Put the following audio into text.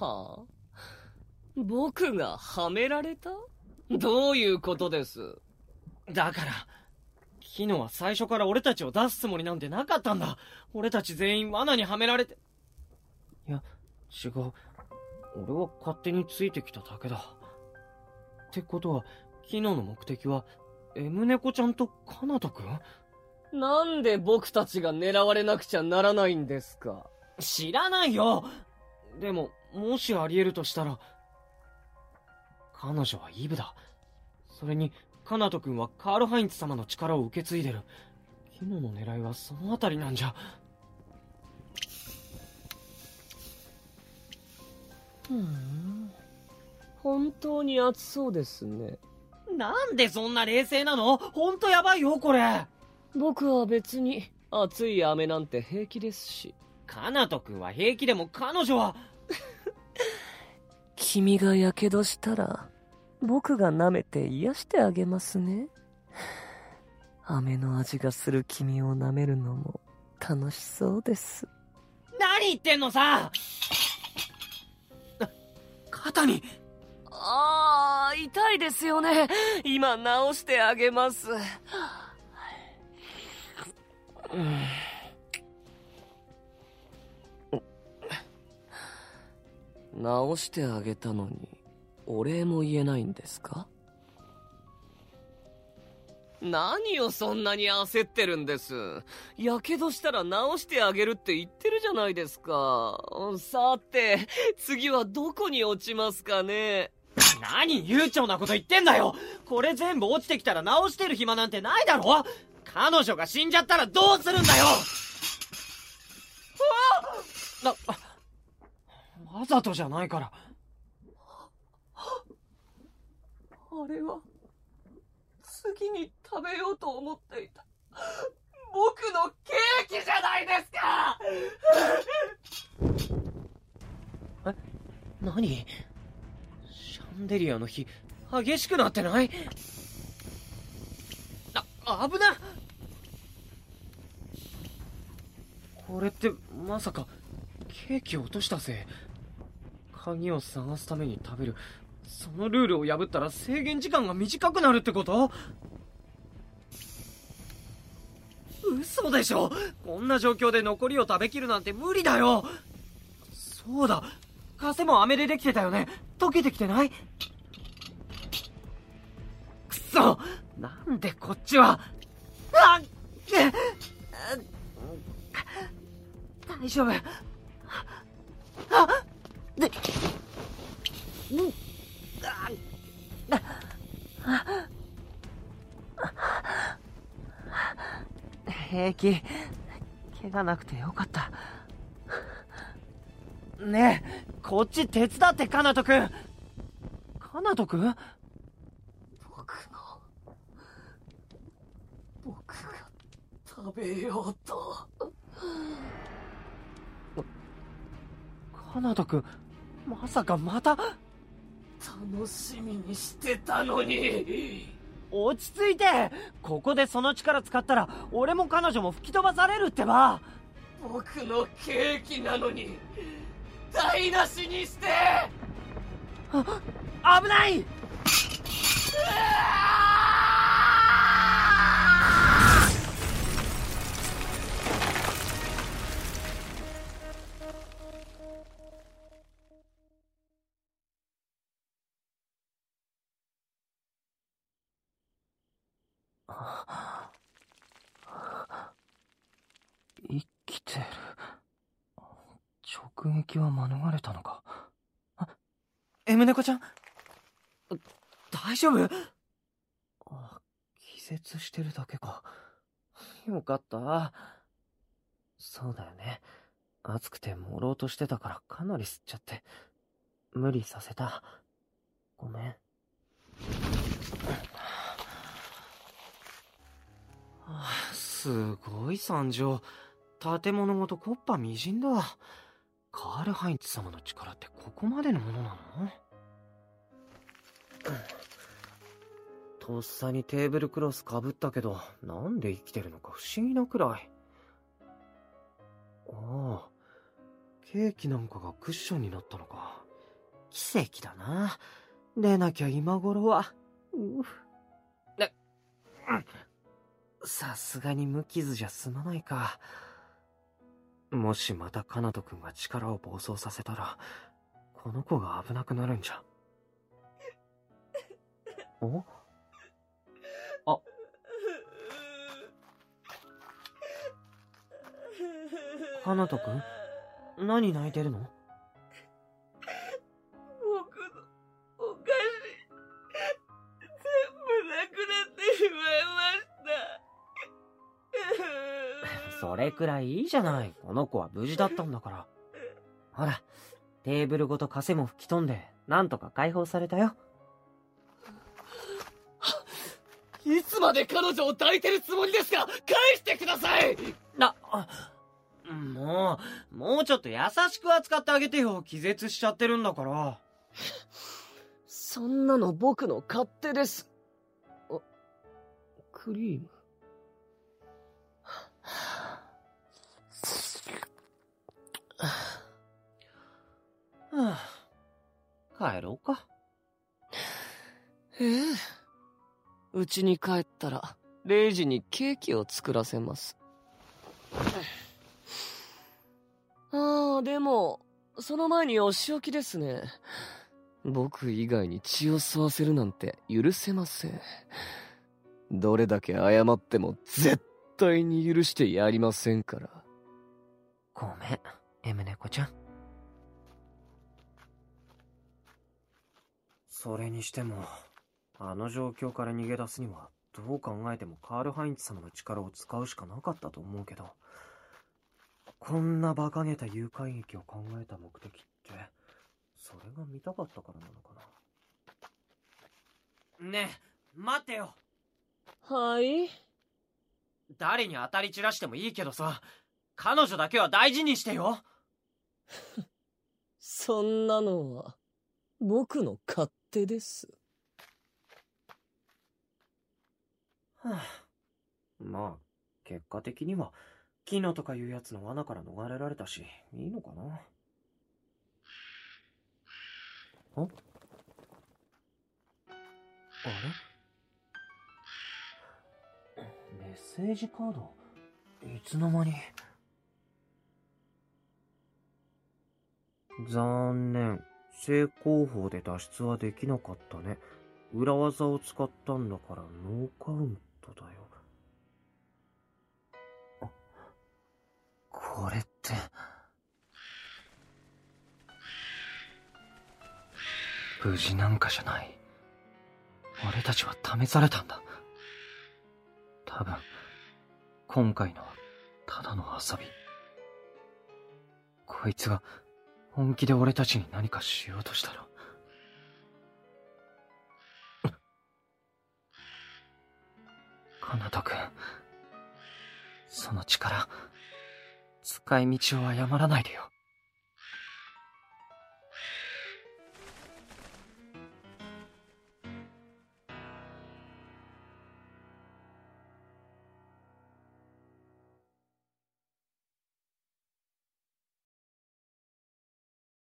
はあ僕がはめられた？どういうことです？だから、キノは最初から俺たちを出すつもりなんてなかったんだ。俺たち全員罠にはめられて。いや、違う。俺は勝手についてきただけだ。ってことは、キノの目的は、エムネコちゃんとカナトくん？なんで僕たちが狙われなくちゃならないんですか？知らないよでも、もしあり得るとしたら、彼女はイブだ。それに、カナト君はカール・ハインツ様の力を受け継いでる。キノの狙いはそのあたりなんじゃ。ふん。本当に熱そうですね。なんでそんな冷静なの？ほんとやばいよ、これ。僕は別に熱い飴なんて平気ですし。カナト君は平気でも彼女は。君が火傷したら、僕が舐めて癒してあげますね。飴の味がする君を舐めるのも楽しそうです。何言ってんのさ肩に。ああ、痛いですよね。今治してあげます。うん直してあげたのにお礼も言えないんですか？何をそんなに焦ってるんです？やけどしたら直してあげるって言ってるじゃないですか。さて次はどこに落ちますかね？何悠長なこと言ってんだよ！これ全部落ちてきたら直してる暇なんてないだろ！彼女が死んじゃったらどうするんだよ！な、わざとじゃないから。あれは次に食べようと思っていた僕のケーキじゃないですか！え？何？シャンデリアの火激しくなってない？あ危なこれってまさかケーキを落としたせい？鍵を探すために食べる。そのルールを破ったら制限時間が短くなるってこと？嘘でしょ？こんな状況で残りを食べきるなんて無理だよ。そうだ。枷も飴でできてたよね。溶けてきてない？くそ！なんでこっちは？あっ大丈夫。平気。怪我なくてよかった。ねえこっち手伝ってカナト君。カナト君？僕の僕が食べようと。カナト君まさかまた？楽しみにしてたのに落ち着いてここでその力使ったら俺も彼女も吹き飛ばされるってば。僕のケーキなのに台無しにして。あ危ない生きてる。直撃は免れたのか？あエムネコちゃん？大丈夫？あ気絶してるだけか。よかった。そうだよね。暑くて朦朧としてたからかなり吸っちゃって。無理させた。ごめんはあすごい惨状。建物ごとコッパみじんだ。カール・ハインツ様の力ってここまでのものなの？とっさにテーブルクロスかぶったけどなんで生きてるのか不思議なくらい。ああケーキなんかがクッションになったのか。奇跡だな。でなきゃ今頃は。ううね、さすがに無傷じゃ済まないか。もしまたカナト君が力を暴走させたら、この子が危なくなるんじゃ。お？あ。カナト君？何泣いてるの？れくらいいいじゃない。この子は無事だったんだから。ほら、テーブルごと枷も吹き飛んで、なんとか解放されたよ。いつまで彼女を抱いてるつもりですか？返してくださいな、もう、もうちょっと優しく扱ってあげてよ。気絶しちゃってるんだから。そんなの僕の勝手です。あ、クリーム？はあ、帰ろうか。ええ。うちに帰ったら、0時にケーキを作らせます。ああ、でも、その前にお仕置きですね。僕以外に血を吸わせるなんて許せません。どれだけ謝っても絶対に許してやりませんから。ごめん、エムネコちゃん。それにしても、あの状況から逃げ出すには、どう考えてもカール・ハインツ様の力を使うしかなかったと思うけど、こんな馬鹿げた誘拐劇を考えた目的って、それが見たかったからなのかな。ねえ、待ってよはい？誰に当たり散らしてもいいけどさ、彼女だけは大事にしてよそんなのは、僕の勝手です。はあ、まあ、結果的には、キノとかいうやつの罠から逃れられたし、いいのかな。あ？あれ？メッセージカード？いつの間に？残念。正攻法で脱出はできなかったね。裏技を使ったんだからノーカウントだよ。これって。無事なんかじゃない。俺たちは試されたんだ。多分、今回のはただの遊び。こいつが本気で俺たちに何かしようとしたら。かなとくん。その力、使い道を誤らないでよ。